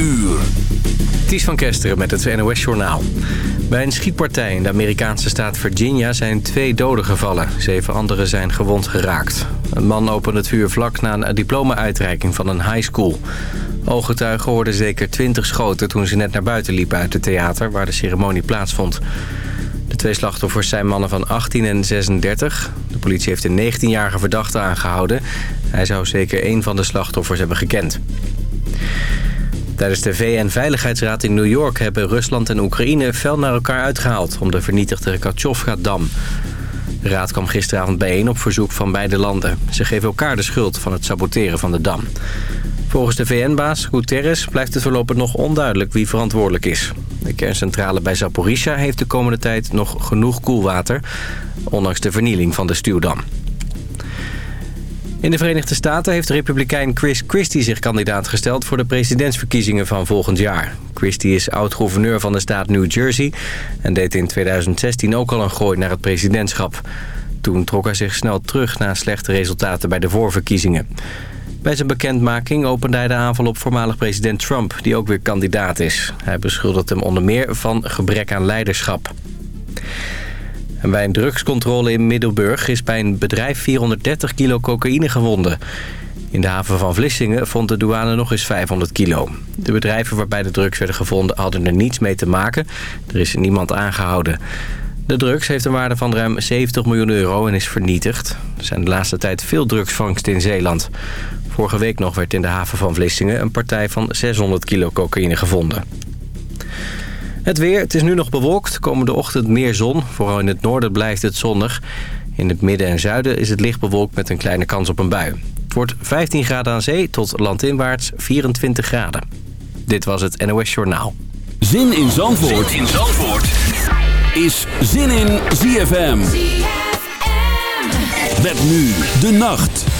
uur. Ties van Kesteren met het NOS-journaal. Bij een schietpartij in de Amerikaanse staat Virginia zijn twee doden gevallen. Zeven anderen zijn gewond geraakt. Een man opende het vuur vlak na een diploma-uitreiking van een high school. Ooggetuigen hoorden zeker twintig schoten toen ze net naar buiten liepen uit het theater... waar de ceremonie plaatsvond. De twee slachtoffers zijn mannen van 18 en 36. De politie heeft een 19-jarige verdachte aangehouden. Hij zou zeker één van de slachtoffers hebben gekend. Tijdens de VN-veiligheidsraad in New York hebben Rusland en Oekraïne fel naar elkaar uitgehaald om de vernietigde Kachovka-dam. De raad kwam gisteravond bijeen op verzoek van beide landen. Ze geven elkaar de schuld van het saboteren van de dam. Volgens de VN-baas Guterres blijft het voorlopig nog onduidelijk wie verantwoordelijk is. De kerncentrale bij Zaporizhia heeft de komende tijd nog genoeg koelwater... ondanks de vernieling van de stuwdam. In de Verenigde Staten heeft republikein Chris Christie zich kandidaat gesteld... voor de presidentsverkiezingen van volgend jaar. Christie is oud-gouverneur van de staat New Jersey... en deed in 2016 ook al een gooi naar het presidentschap. Toen trok hij zich snel terug na slechte resultaten bij de voorverkiezingen. Bij zijn bekendmaking opende hij de aanval op voormalig president Trump... die ook weer kandidaat is. Hij beschuldigt hem onder meer van gebrek aan leiderschap. Bij een drugscontrole in Middelburg is bij een bedrijf 430 kilo cocaïne gewonden. In de haven van Vlissingen vond de douane nog eens 500 kilo. De bedrijven waarbij de drugs werden gevonden hadden er niets mee te maken. Er is niemand aangehouden. De drugs heeft een waarde van ruim 70 miljoen euro en is vernietigd. Er zijn de laatste tijd veel drugsvangsten in Zeeland. Vorige week nog werd in de haven van Vlissingen een partij van 600 kilo cocaïne gevonden. Het weer, het is nu nog bewolkt. Komende ochtend meer zon. Vooral in het noorden blijft het zonnig. In het midden en zuiden is het licht bewolkt met een kleine kans op een bui. Het wordt 15 graden aan zee tot landinwaarts 24 graden. Dit was het NOS Journaal. Zin in Zandvoort, zin in Zandvoort. is Zin in ZFM. ZFM. Met nu de nacht.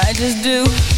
I just do.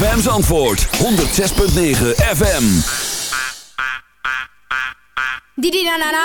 FM's antwoord 106.9 FM. Didi na na na.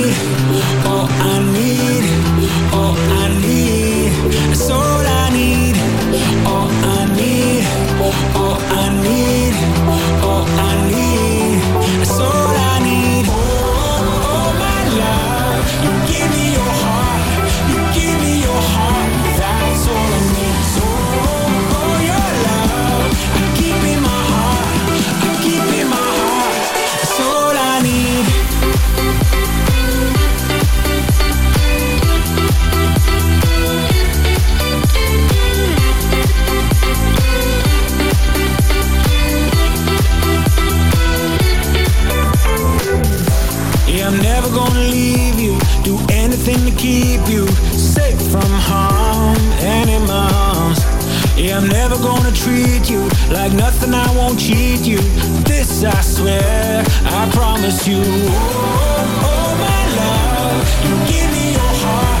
Never gonna treat you like nothing, I won't cheat you. This I swear, I promise you. Oh, oh, oh my love, you give me your heart,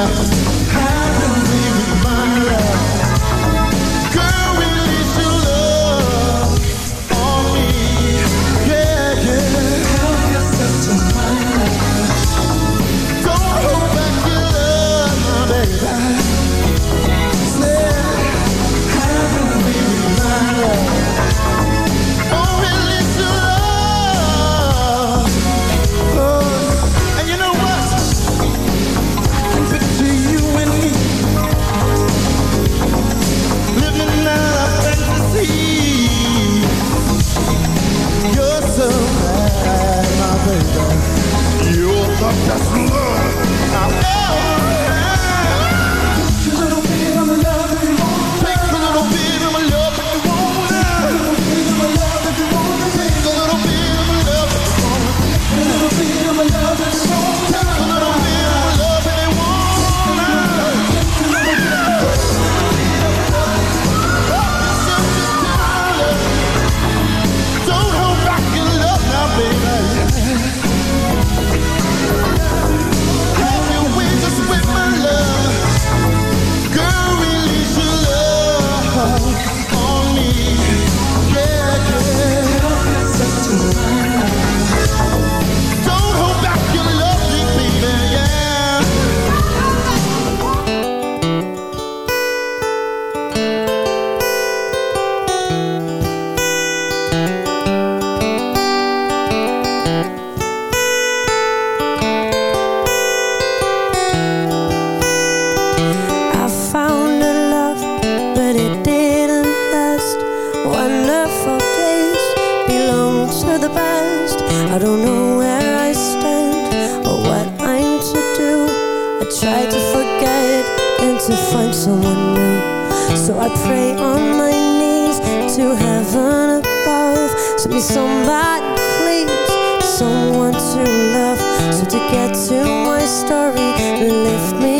now wonderful days belong to the past. I don't know where I stand or what I'm to do. I try to forget and to find someone new. So I pray on my knees to heaven above. Send me somebody, please, someone to love. So to get to my story, lift me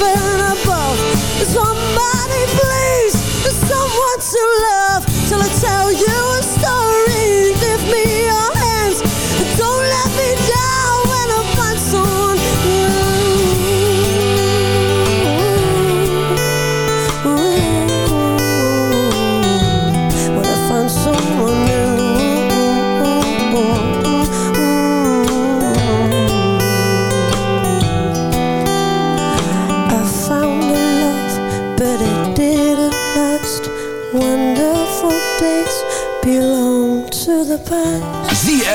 Heaven above. Somebody please, someone to love. Till I tell you